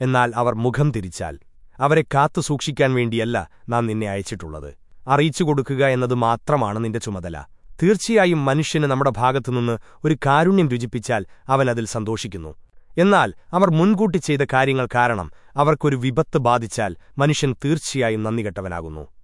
എന്നാൽ അവർ മുഖം തിരിച്ചാൽ. അവരെ കാത്തു സൂക്ഷിക്കാൻ വേണ്ടിയല്ല നാം നിന്നെ അയച്ചിട്ടുള്ളത്. അറിയിച്ചു കൊടുക്കുക എന്നത് മാത്രമാണ് നിന്റെ ചുമതല. തീർച്ചയായും മനുഷ്യന് നമ്മുടെ ഭാഗത്തുനിന്ന് ഒരു കാരുണ്യം രുചിപ്പിച്ചാൽ അവൻ അതിൽ സന്തോഷിക്കുന്നു. എന്നാൽ അവർ മുൻകൂട്ടി ചെയ്ത കാര്യങ്ങൾ കാരണം അവർക്കൊരു വിപത്ത് ബാധിച്ചാൽ മനുഷ്യൻ തീർച്ചയായും നന്ദികെട്ടവനാകുന്നു.